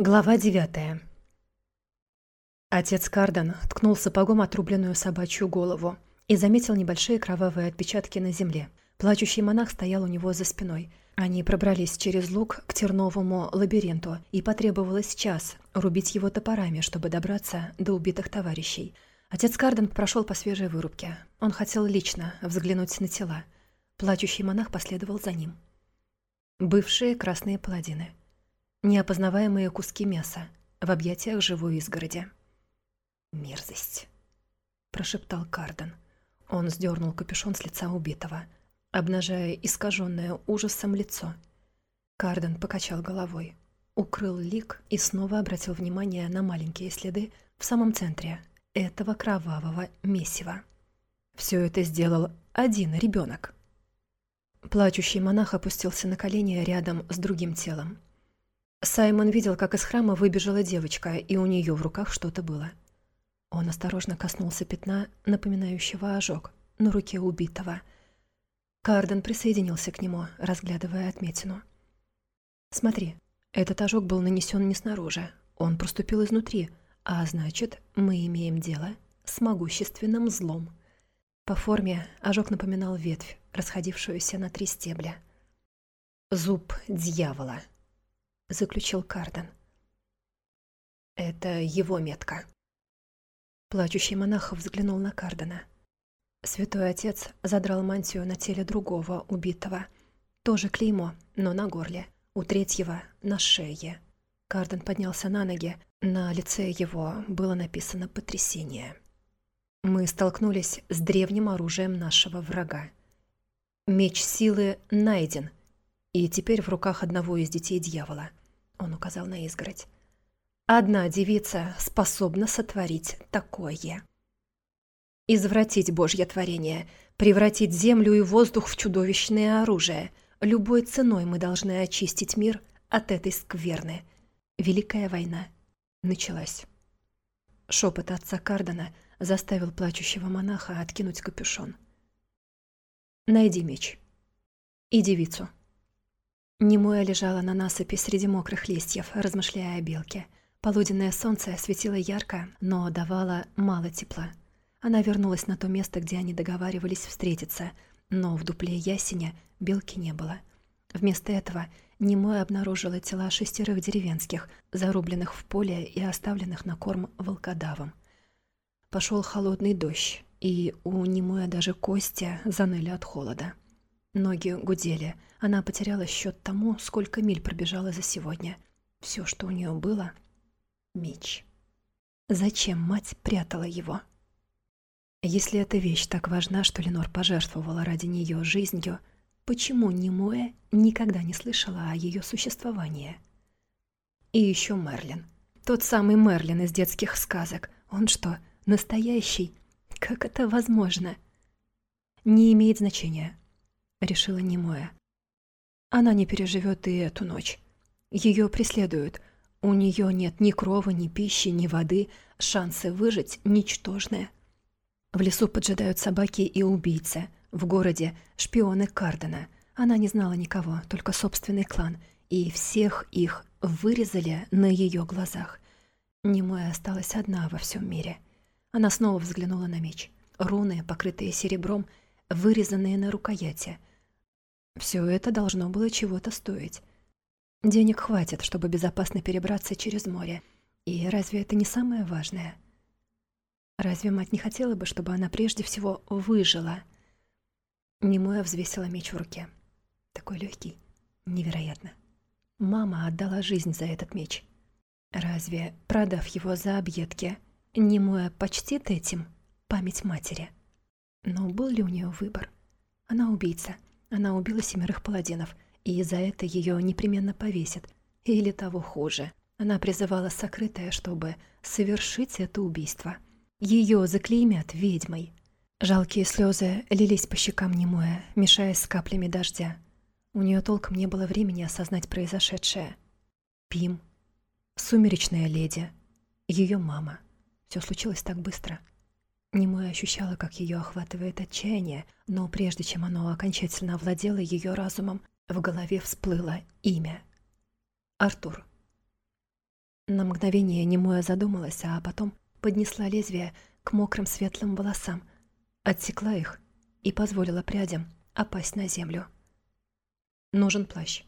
Глава девятая. Отец Карден ткнул сапогом отрубленную собачью голову и заметил небольшие кровавые отпечатки на земле. Плачущий монах стоял у него за спиной. Они пробрались через луг к терновому лабиринту, и потребовалось час рубить его топорами, чтобы добраться до убитых товарищей. Отец Карден прошел по свежей вырубке. Он хотел лично взглянуть на тела. Плачущий монах последовал за ним. Бывшие красные паладины — неопознаваемые куски мяса в объятиях живой изгороди. «Мерзость», — прошептал Карден. Он сдернул капюшон с лица убитого, обнажая искаженное ужасом лицо. Карден покачал головой, укрыл лик и снова обратил внимание на маленькие следы в самом центре этого кровавого месива. Все это сделал один ребенок. Плачущий монах опустился на колени рядом с другим телом. Саймон видел, как из храма выбежала девочка, и у нее в руках что-то было. Он осторожно коснулся пятна, напоминающего ожог, на руке убитого. Карден присоединился к нему, разглядывая отметину. «Смотри, этот ожог был нанесен не снаружи, он проступил изнутри, а значит, мы имеем дело с могущественным злом». По форме ожог напоминал ветвь, расходившуюся на три стебля. «Зуб дьявола», — заключил Карден. «Это его метка». Плачущий монах взглянул на Кардена. Святой отец задрал мантию на теле другого убитого. Тоже клеймо, но на горле. У третьего — на шее. Карден поднялся на ноги. На лице его было написано «Потрясение». Мы столкнулись с древним оружием нашего врага. Меч силы найден, и теперь в руках одного из детей дьявола. Он указал на изгородь. Одна девица способна сотворить такое. Извратить Божье творение, превратить землю и воздух в чудовищное оружие. Любой ценой мы должны очистить мир от этой скверны. Великая война началась. Шепот отца Кардена заставил плачущего монаха откинуть капюшон. «Найди меч. И девицу». Немоя лежала на насыпи среди мокрых листьев, размышляя о белке. Полуденное солнце светило ярко, но давало мало тепла. Она вернулась на то место, где они договаривались встретиться, но в дупле ясеня белки не было. Вместо этого Немоя обнаружила тела шестерых деревенских, зарубленных в поле и оставленных на корм волкодавом. Пошел холодный дождь, и у Немоя даже кости заныли от холода. Ноги гудели. Она потеряла счет тому, сколько миль пробежала за сегодня. Все, что у нее было — меч. Зачем мать прятала его? Если эта вещь так важна, что Ленор пожертвовала ради нее жизнью, почему Немоя никогда не слышала о ее существовании? И еще Мерлин. Тот самый Мерлин из детских сказок. Он что, настоящий? Как это возможно? Не имеет значения. — решила Немоя. Она не переживет и эту ночь. Ее преследуют. У нее нет ни крова, ни пищи, ни воды. Шансы выжить ничтожные. В лесу поджидают собаки и убийцы. В городе шпионы Кардена. Она не знала никого, только собственный клан. И всех их вырезали на ее глазах. Немоя осталась одна во всем мире. Она снова взглянула на меч. Руны, покрытые серебром, вырезанные на рукояти — все это должно было чего-то стоить. Денег хватит, чтобы безопасно перебраться через море. И разве это не самое важное? Разве мать не хотела бы, чтобы она прежде всего выжила? Немоя взвесила меч в руке. Такой легкий. Невероятно. Мама отдала жизнь за этот меч. Разве, продав его за объедки, Немоя почтит этим память матери? Но был ли у нее выбор? Она убийца — она убила семерых паладинов, и за это ее непременно повесят. Или того хуже. Она призывала сокрытое, чтобы совершить это убийство. Ее заклеймят ведьмой. Жалкие слезы лились по щекам немое, мешаясь с каплями дождя. У нее толком не было времени осознать произошедшее. Пим, сумеречная леди, ее мама. Все случилось так быстро. Немоя ощущала, как ее охватывает отчаяние, но прежде чем оно окончательно овладело ее разумом, в голове всплыло имя. Артур. На мгновение немое задумалась, а потом поднесла лезвие к мокрым светлым волосам, отсекла их и позволила прядям опасть на землю. Нужен плащ.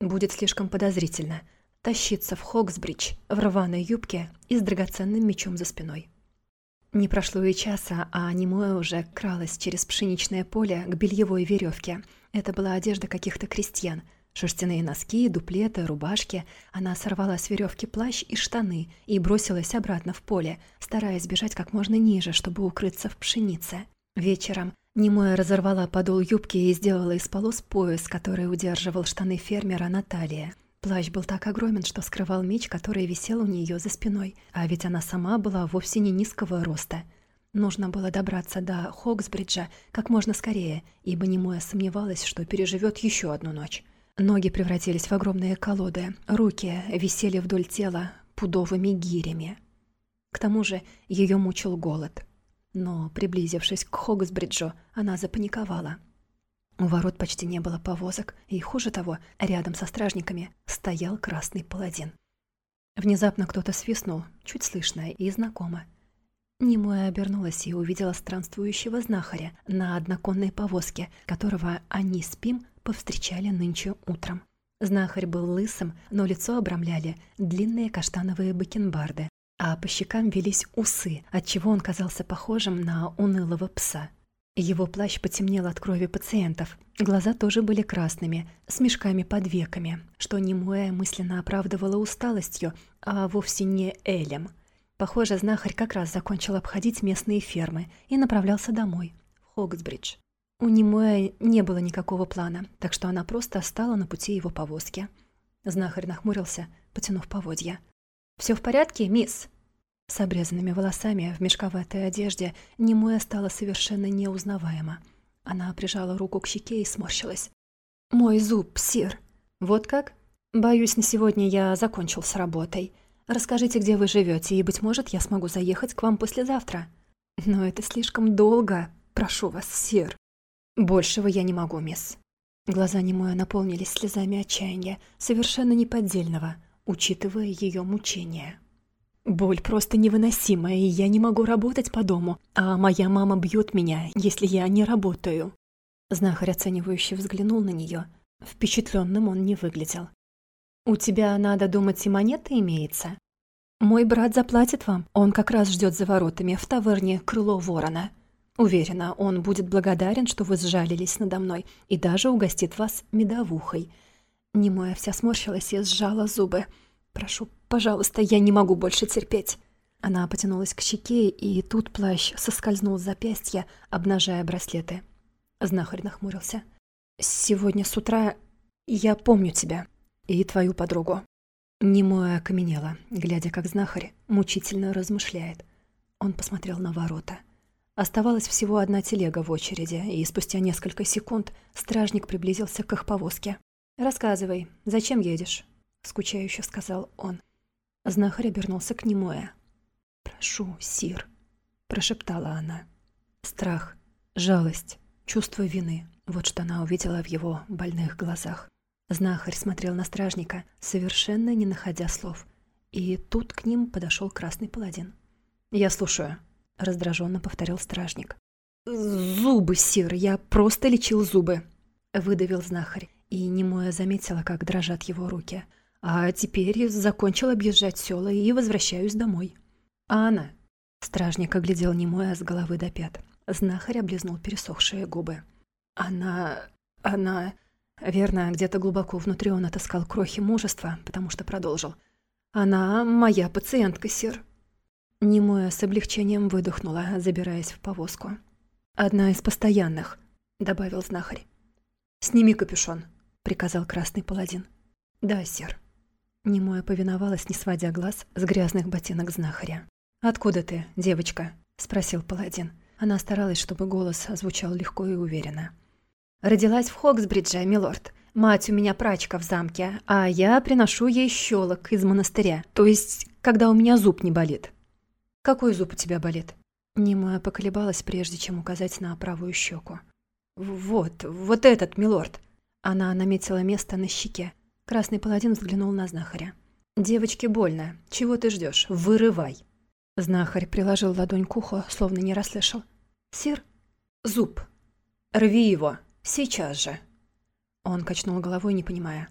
Будет слишком подозрительно тащиться в Хоксбридж в рваной юбке и с драгоценным мечом за спиной. Не прошло и часа, а Немоя уже кралась через пшеничное поле к бельевой веревке. Это была одежда каких-то крестьян. Шерстяные носки, дуплеты, рубашки. Она сорвала с веревки плащ и штаны и бросилась обратно в поле, стараясь бежать как можно ниже, чтобы укрыться в пшенице. Вечером Немоя разорвала подол юбки и сделала из полос пояс, который удерживал штаны фермера Наталья. Плащ был так огромен, что скрывал меч, который висел у нее за спиной, а ведь она сама была вовсе не низкого роста. Нужно было добраться до Хоксбриджа как можно скорее, ибо Немоя сомневалась, что переживет еще одну ночь. Ноги превратились в огромные колоды, руки висели вдоль тела пудовыми гирями. К тому же ее мучил голод. Но, приблизившись к Хогсбриджу, она запаниковала. У ворот почти не было повозок, и, хуже того, рядом со стражниками стоял красный паладин. Внезапно кто-то свистнул, чуть слышно и знакомо. Немоя обернулась и увидела странствующего знахаря на одноконной повозке, которого они с Пим повстречали нынче утром. Знахарь был лысым, но лицо обрамляли длинные каштановые бакенбарды, а по щекам велись усы, отчего он казался похожим на унылого пса. Его плащ потемнел от крови пациентов, глаза тоже были красными, с мешками под веками, что Немуэ мысленно оправдывала усталостью, а вовсе не Элем. Похоже, знахарь как раз закончил обходить местные фермы и направлялся домой, в Хоксбридж. У Немуэ не было никакого плана, так что она просто стала на пути его повозки. Знахарь нахмурился, потянув поводья. «Все в порядке, мисс?» С обрезанными волосами в мешковатой одежде Немуя стала совершенно неузнаваема. Она прижала руку к щеке и сморщилась. «Мой зуб, сир!» «Вот как?» «Боюсь, на сегодня я закончил с работой. Расскажите, где вы живете, и, быть может, я смогу заехать к вам послезавтра». «Но это слишком долго. Прошу вас, сир». «Большего я не могу, мисс». Глаза Немоя наполнились слезами отчаяния, совершенно неподдельного, учитывая ее мучения. Боль просто невыносимая, и я не могу работать по дому, а моя мама бьет меня, если я не работаю. Знахарь оценивающе взглянул на нее. Впечатленным он не выглядел. «У тебя, надо думать, и монета имеется. Мой брат заплатит вам, он как раз ждет за воротами в таверне «Крыло ворона». Уверена, он будет благодарен, что вы сжалились надо мной, и даже угостит вас медовухой». Немоя вся сморщилась и сжала зубы. «Прошу, пожалуйста, я не могу больше терпеть». Она потянулась к щеке, и тут плащ соскользнул с запястья, обнажая браслеты. Знахарь нахмурился. «Сегодня с утра я помню тебя и твою подругу». Немоя окаменела, глядя, как знахарь мучительно размышляет. Он посмотрел на ворота. Оставалась всего одна телега в очереди, и спустя несколько секунд стражник приблизился к их повозке. «Рассказывай, зачем едешь?» — скучающе сказал он. Знахарь обернулся к Немое. «Прошу, сир», — прошептала она. Страх, жалость, чувство вины — вот что она увидела в его больных глазах. Знахарь смотрел на стражника, совершенно не находя слов. И тут к ним подошел красный паладин. «Я слушаю», — раздраженно повторил стражник. «Зубы, сир, я просто лечил зубы», — выдавил знахарь, и Немоя заметила, как дрожат его руки — а теперь закончил объезжать села и возвращаюсь домой. А она? Стражник оглядел немое с головы до пят. Знахарь облизнул пересохшие губы. Она... она... Верно, где-то глубоко внутри он отыскал крохи мужества, потому что продолжил. «Она моя пациентка, сир». Немоя с облегчением выдохнула, забираясь в повозку. «Одна из постоянных», — добавил знахарь. «Сними капюшон», — приказал красный паладин. «Да, сир». Немоя повиновалась, не сводя глаз с грязных ботинок знахаря. «Откуда ты, девочка?» — спросил паладин. Она старалась, чтобы голос звучал легко и уверенно. «Родилась в Хоксбридже, милорд. Мать у меня прачка в замке, а я приношу ей щелок из монастыря, то есть, когда у меня зуб не болит». «Какой зуб у тебя болит?» Немоя поколебалась, прежде чем указать на правую щеку. «Вот, вот этот, милорд!» Она наметила место на щеке, Красный паладин взглянул на знахаря. «Девочке больно. Чего ты ждешь? Вырывай!» Знахарь приложил ладонь к уху, словно не расслышал. «Сир? Зуб. Рви его. Сейчас же!» Он качнул головой, не понимая.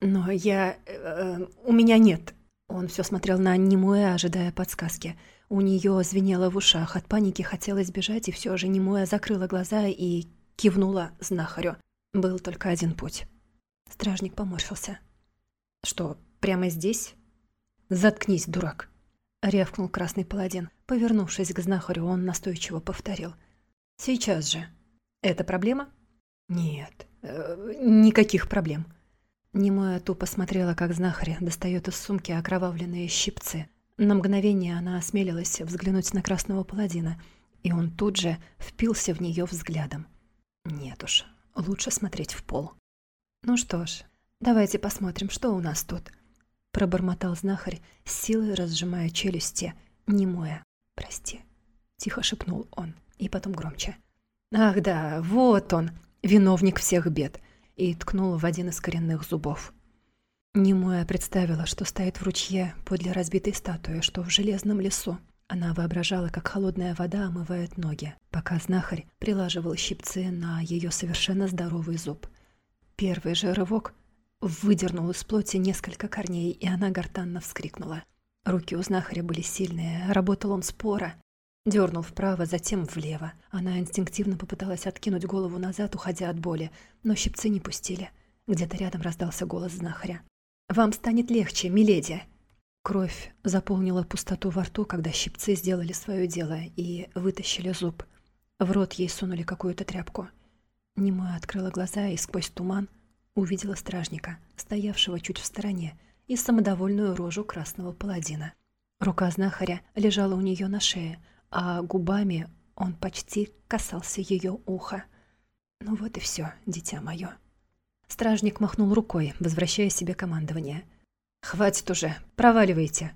«Но я... Э, у меня нет». Он все смотрел на Немуэ, ожидая подсказки. У нее звенело в ушах, от паники хотелось бежать, и все же Немуэ закрыла глаза и кивнула знахарю. Был только один путь. Стражник поморщился. «Что, прямо здесь?» «Заткнись, дурак!» — рявкнул красный паладин. Повернувшись к знахарю, он настойчиво повторил. «Сейчас же. Это проблема?» «Нет, э, никаких проблем». Немоя тупо смотрела, как знахарь достает из сумки окровавленные щипцы. На мгновение она осмелилась взглянуть на красного паладина, и он тут же впился в нее взглядом. Нет уж, лучше смотреть в пол. «Ну что ж, давайте посмотрим, что у нас тут», — пробормотал знахарь, силой разжимая челюсти, немоя. «Прости», — тихо шепнул он, и потом громче. «Ах да, вот он, виновник всех бед», и ткнул в один из коренных зубов. Немоя представила, что стоит в ручье подле разбитой статуи, что в железном лесу. Она воображала, как холодная вода омывает ноги, пока знахарь прилаживал щипцы на ее совершенно здоровый зуб. Первый же рывок выдернул из плоти несколько корней, и она гортанно вскрикнула. Руки у знахаря были сильные, работал он споро. Дернул вправо, затем влево. Она инстинктивно попыталась откинуть голову назад, уходя от боли, но щипцы не пустили. Где-то рядом раздался голос знахаря. «Вам станет легче, миледи!» Кровь заполнила пустоту во рту, когда щипцы сделали свое дело и вытащили зуб. В рот ей сунули какую-то тряпку. Немоя открыла глаза и сквозь туман увидела стражника, стоявшего чуть в стороне, и самодовольную рожу красного паладина. Рука знахаря лежала у нее на шее, а губами он почти касался ее уха. «Ну вот и все, дитя мое». Стражник махнул рукой, возвращая себе командование – «Хватит уже, проваливайте!»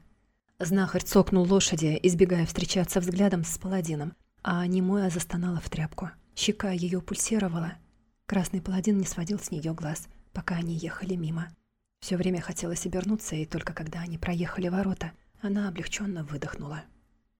Знахарь цокнул лошади, избегая встречаться взглядом с паладином, а немоя застонала в тряпку. Щека ее пульсировала. Красный паладин не сводил с нее глаз, пока они ехали мимо. Все время хотелось обернуться, и только когда они проехали ворота, она облегченно выдохнула.